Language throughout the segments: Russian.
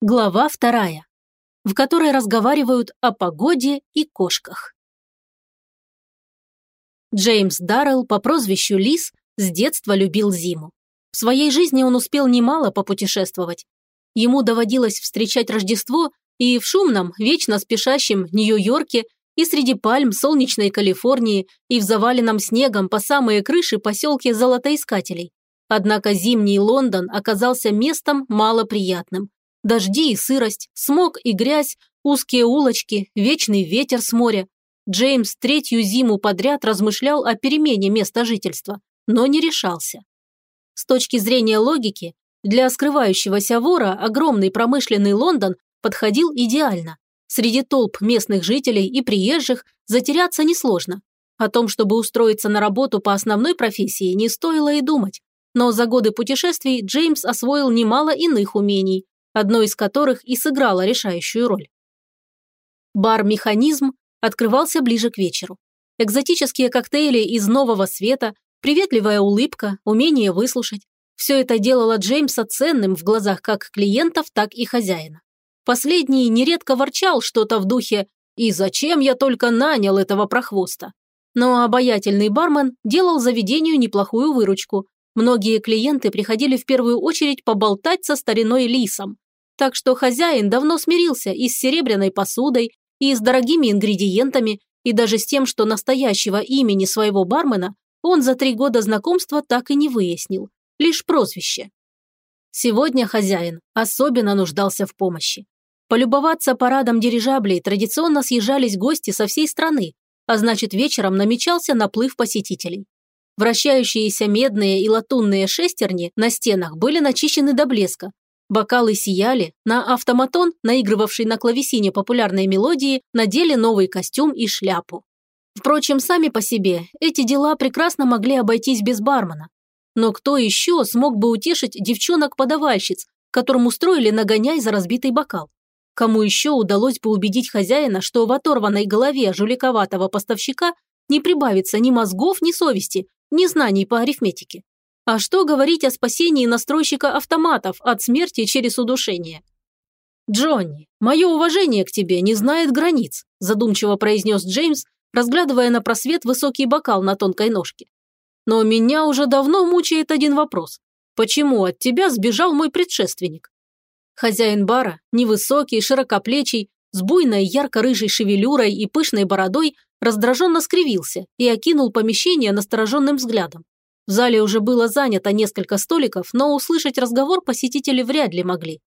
Глава вторая, в которой разговаривают о погоде и кошках. Джеймс Даррелл по прозвищу Лис с детства любил зиму. В своей жизни он успел немало попутешествовать. Ему доводилось встречать Рождество и в шумном, вечно спешащем Нью-Йорке, и среди пальм солнечной Калифорнии, и в заваленном снегом по самые крыши поселке Золотоискателей. Однако зимний Лондон оказался местом малоприятным. Дожди и сырость, смог и грязь, узкие улочки, вечный ветер с моря. Джеймс третью зиму подряд размышлял о перемене места жительства, но не решался. С точки зрения логики, для скрывающегося вора огромный промышленный Лондон подходил идеально. Среди толп местных жителей и приезжих затеряться несложно. О том, чтобы устроиться на работу по основной профессии, не стоило и думать. Но за годы путешествий Джеймс освоил немало иных умений, одно из которых и сыграло решающую роль. Бар-механизм открывался ближе к вечеру. Экзотические коктейли из нового света, приветливая улыбка, умение выслушать – все это делало Джеймса ценным в глазах как клиентов, так и хозяина. Последний нередко ворчал что-то в духе «И зачем я только нанял этого прохвоста?» Но обаятельный бармен делал заведению неплохую выручку. Многие клиенты приходили в первую очередь поболтать со стариной Лисом, так что хозяин давно смирился и с серебряной посудой, и с дорогими ингредиентами, и даже с тем, что настоящего имени своего бармена он за три года знакомства так и не выяснил, лишь прозвище. Сегодня хозяин особенно нуждался в помощи. Полюбоваться парадом дирижаблей традиционно съезжались гости со всей страны, а значит вечером намечался наплыв посетителей. Вращающиеся медные и латунные шестерни на стенах были начищены до блеска, Бокалы сияли, на автоматон, наигрывавший на клавесине популярной мелодии, надели новый костюм и шляпу. Впрочем, сами по себе эти дела прекрасно могли обойтись без бармена. Но кто еще смог бы утешить девчонок-подавальщиц, которым устроили нагоняй за разбитый бокал? Кому еще удалось бы убедить хозяина, что в оторванной голове жуликоватого поставщика не прибавится ни мозгов, ни совести, ни знаний по арифметике? А что говорить о спасении настройщика автоматов от смерти через удушение? «Джонни, мое уважение к тебе не знает границ», задумчиво произнес Джеймс, разглядывая на просвет высокий бокал на тонкой ножке. «Но меня уже давно мучает один вопрос. Почему от тебя сбежал мой предшественник?» Хозяин бара, невысокий, широкоплечий, с буйной ярко-рыжей шевелюрой и пышной бородой, раздраженно скривился и окинул помещение настороженным взглядом. В зале уже было занято несколько столиков, но услышать разговор посетители вряд ли могли.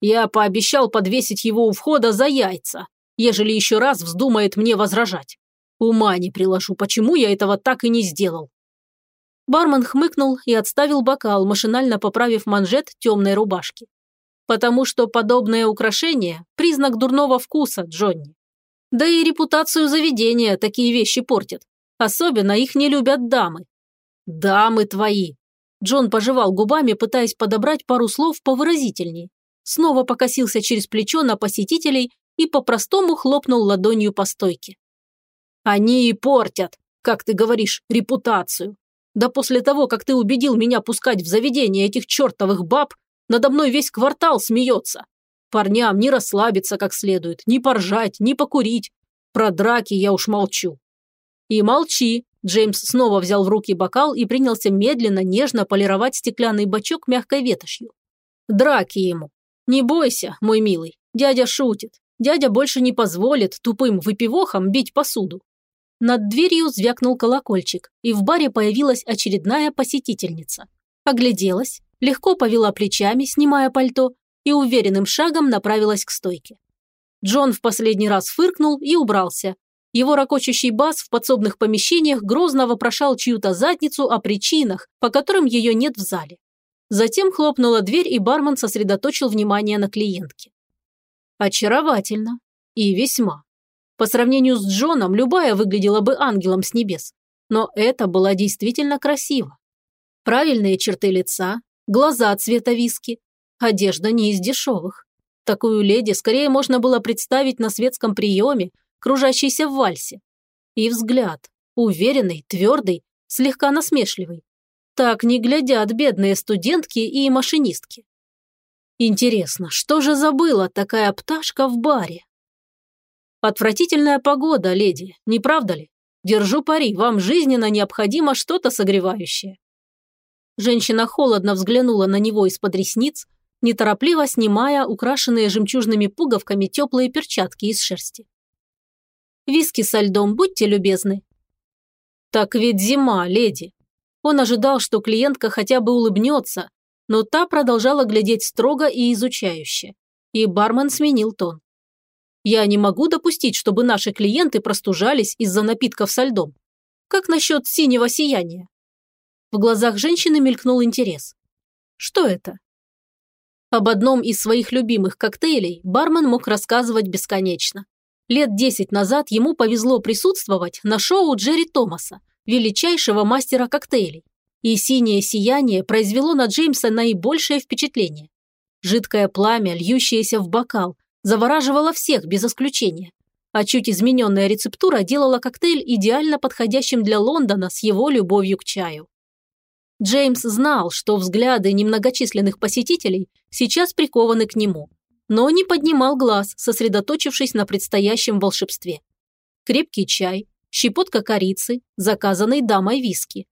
«Я пообещал подвесить его у входа за яйца, ежели еще раз вздумает мне возражать. Ума не приложу, почему я этого так и не сделал». Бармен хмыкнул и отставил бокал, машинально поправив манжет темной рубашки. «Потому что подобное украшение – признак дурного вкуса, Джонни. Да и репутацию заведения такие вещи портят. Особенно их не любят дамы. «Дамы твои!» Джон пожевал губами, пытаясь подобрать пару слов повыразительней. Снова покосился через плечо на посетителей и по-простому хлопнул ладонью по стойке. «Они и портят, как ты говоришь, репутацию. Да после того, как ты убедил меня пускать в заведение этих чертовых баб, надо мной весь квартал смеется. Парням не расслабиться как следует, ни поржать, ни покурить. Про драки я уж молчу». «И молчи», Джеймс снова взял в руки бокал и принялся медленно, нежно полировать стеклянный бачок мягкой ветошью. Драки ему. Не бойся, мой милый, дядя шутит. Дядя больше не позволит тупым выпивохам бить посуду. Над дверью звякнул колокольчик, и в баре появилась очередная посетительница. Огляделась, легко повела плечами, снимая пальто, и уверенным шагом направилась к стойке. Джон в последний раз фыркнул и убрался, его ракочущий бас в подсобных помещениях грозно вопрошал чью-то задницу о причинах, по которым ее нет в зале. Затем хлопнула дверь, и бармен сосредоточил внимание на клиентке. Очаровательно. И весьма. По сравнению с Джоном, любая выглядела бы ангелом с небес. Но это было действительно красиво. Правильные черты лица, глаза цвета виски, одежда не из дешевых. Такую леди скорее можно было представить на светском приеме, кружащийся в вальсе. И взгляд, уверенный, твердый, слегка насмешливый. Так не глядят бедные студентки и машинистки. Интересно, что же забыла такая пташка в баре? Отвратительная погода, леди, не правда ли? Держу пари, вам жизненно необходимо что-то согревающее. Женщина холодно взглянула на него из-под ресниц, неторопливо снимая украшенные жемчужными пуговками теплые перчатки из шерсти. «Виски со льдом, будьте любезны». «Так ведь зима, леди». Он ожидал, что клиентка хотя бы улыбнется, но та продолжала глядеть строго и изучающе. И бармен сменил тон. «Я не могу допустить, чтобы наши клиенты простужались из-за напитков со льдом. Как насчет синего сияния?» В глазах женщины мелькнул интерес. «Что это?» Об одном из своих любимых коктейлей бармен мог рассказывать бесконечно. Лет десять назад ему повезло присутствовать на шоу Джерри Томаса, величайшего мастера коктейлей и синее сияние произвело на Джеймса наибольшее впечатление. Жидкое пламя, льющееся в бокал, завораживало всех без исключения. А чуть измененная рецептура делала коктейль идеально подходящим для Лондона с его любовью к чаю. Джеймс знал, что взгляды немногочисленных посетителей сейчас прикованы к нему, но не поднимал глаз, сосредоточившись на предстоящем волшебстве. Крепкий чай, щепотка корицы, заказанный дамой виски,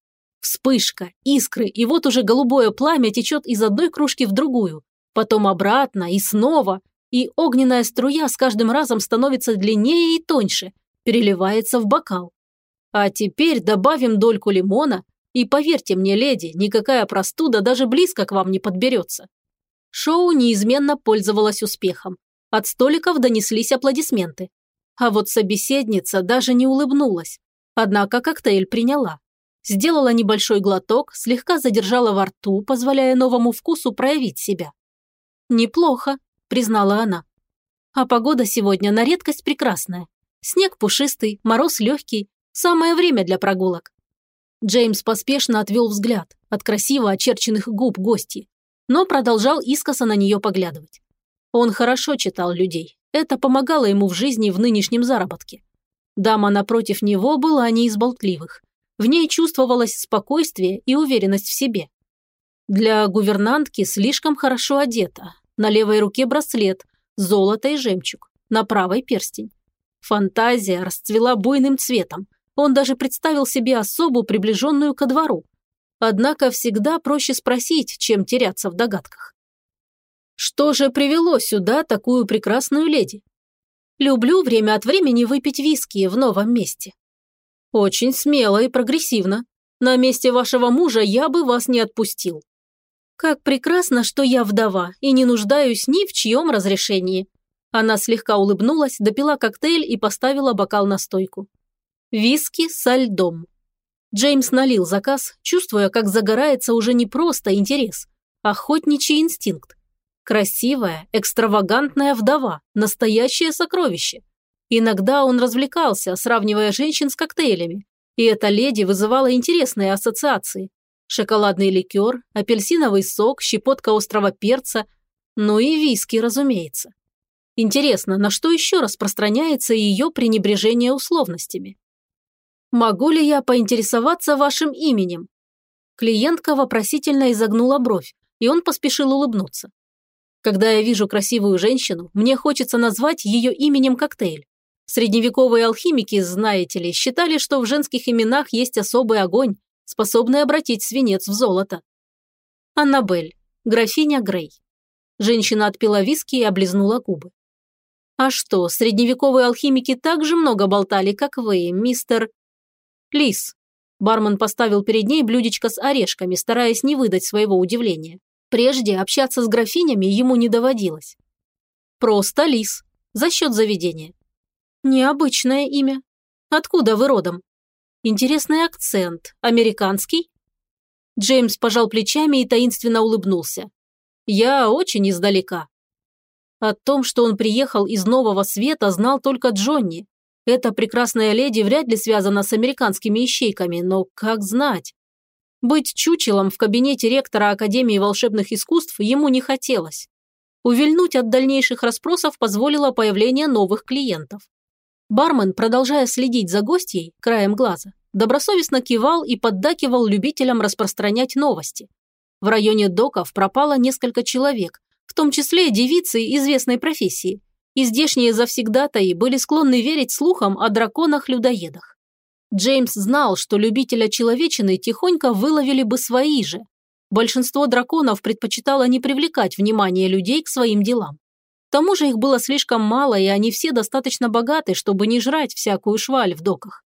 Вспышка, искры, и вот уже голубое пламя течет из одной кружки в другую, потом обратно и снова, и огненная струя с каждым разом становится длиннее и тоньше, переливается в бокал. А теперь добавим дольку лимона, и поверьте мне, леди, никакая простуда даже близко к вам не подберется. Шоу неизменно пользовалось успехом. От столиков донеслись аплодисменты. А вот собеседница даже не улыбнулась. Однако коктейль приняла сделала небольшой глоток, слегка задержала во рту, позволяя новому вкусу проявить себя. «Неплохо», – признала она. «А погода сегодня на редкость прекрасная. Снег пушистый, мороз легкий, самое время для прогулок». Джеймс поспешно отвел взгляд от красиво очерченных губ гости, но продолжал искоса на нее поглядывать. Он хорошо читал людей. Это помогало ему в жизни в нынешнем заработке. Дама напротив него была не из болтливых. В ней чувствовалось спокойствие и уверенность в себе. Для гувернантки слишком хорошо одета. На левой руке браслет, золото и жемчуг, на правой перстень. Фантазия расцвела буйным цветом. Он даже представил себе особу, приближенную ко двору. Однако всегда проще спросить, чем теряться в догадках. Что же привело сюда такую прекрасную леди? Люблю время от времени выпить виски в новом месте. Очень смело и прогрессивно. На месте вашего мужа я бы вас не отпустил. Как прекрасно, что я вдова и не нуждаюсь ни в чьем разрешении. Она слегка улыбнулась, допила коктейль и поставила бокал на стойку. Виски со льдом. Джеймс налил заказ, чувствуя, как загорается уже не просто интерес, а охотничий инстинкт. Красивая, экстравагантная вдова, настоящее сокровище – Иногда он развлекался, сравнивая женщин с коктейлями, и эта леди вызывала интересные ассоциации. Шоколадный ликер, апельсиновый сок, щепотка острого перца, ну и виски, разумеется. Интересно, на что еще распространяется ее пренебрежение условностями? «Могу ли я поинтересоваться вашим именем?» Клиентка вопросительно изогнула бровь, и он поспешил улыбнуться. Когда я вижу красивую женщину, мне хочется назвать ее именем коктейль. Средневековые алхимики, знаете ли, считали, что в женских именах есть особый огонь, способный обратить свинец в золото. Аннабель, графиня Грей. Женщина отпила виски и облизнула губы. А что, средневековые алхимики так же много болтали, как вы, мистер... Лис. Бармен поставил перед ней блюдечко с орешками, стараясь не выдать своего удивления. Прежде общаться с графинями ему не доводилось. Просто Лис. За счет заведения. Необычное имя. Откуда вы родом? Интересный акцент. Американский? Джеймс пожал плечами и таинственно улыбнулся. Я очень издалека. О том, что он приехал из Нового Света, знал только Джонни. Эта прекрасная леди вряд ли связана с американскими ищейками, но как знать? Быть чучелом в кабинете ректора Академии волшебных искусств ему не хотелось. Увильнуть от дальнейших расспросов позволило появление новых клиентов. Бармен, продолжая следить за гостьей краем глаза, добросовестно кивал и поддакивал любителям распространять новости. В районе доков пропало несколько человек, в том числе девицы известной профессии. И здешние завсегдатаи были склонны верить слухам о драконах-людоедах. Джеймс знал, что любителя человечины тихонько выловили бы свои же. Большинство драконов предпочитало не привлекать внимание людей к своим делам. К тому же их было слишком мало, и они все достаточно богаты, чтобы не жрать всякую шваль в доках.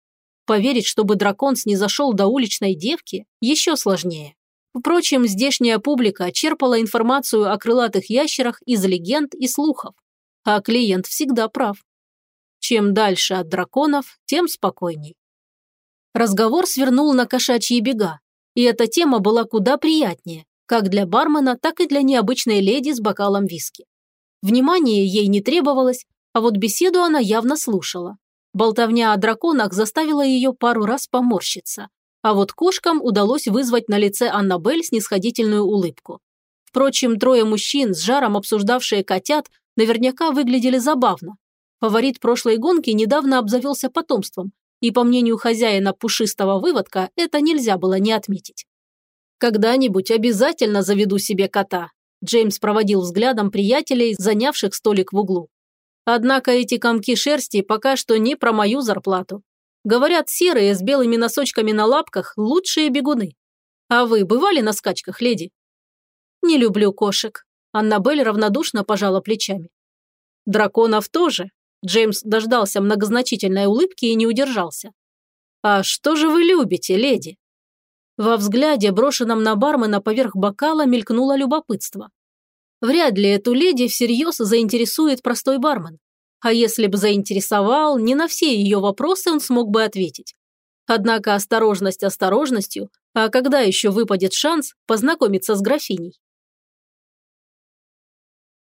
Поверить, чтобы дракон снизошел до уличной девки, еще сложнее. Впрочем, здешняя публика черпала информацию о крылатых ящерах из легенд и слухов. А клиент всегда прав. Чем дальше от драконов, тем спокойней. Разговор свернул на кошачьи бега, и эта тема была куда приятнее, как для бармена, так и для необычной леди с бокалом виски. Внимание ей не требовалось, а вот беседу она явно слушала. Болтовня о драконах заставила ее пару раз поморщиться, а вот кошкам удалось вызвать на лице Аннабель снисходительную улыбку. Впрочем, трое мужчин, с жаром обсуждавшие котят, наверняка выглядели забавно. Фаворит прошлой гонки недавно обзавелся потомством, и, по мнению хозяина пушистого выводка, это нельзя было не отметить. «Когда-нибудь обязательно заведу себе кота», Джеймс проводил взглядом приятелей, занявших столик в углу. Однако эти комки шерсти пока что не про мою зарплату. Говорят, серые с белыми носочками на лапках – лучшие бегуны. А вы бывали на скачках, леди? Не люблю кошек. Аннабель равнодушно пожала плечами. Драконов тоже. Джеймс дождался многозначительной улыбки и не удержался. А что же вы любите, леди? Во взгляде, брошенном на бармена поверх бокала, мелькнуло любопытство. Вряд ли эту леди всерьез заинтересует простой бармен. А если бы заинтересовал, не на все ее вопросы он смог бы ответить. Однако осторожность осторожностью, а когда еще выпадет шанс познакомиться с графиней?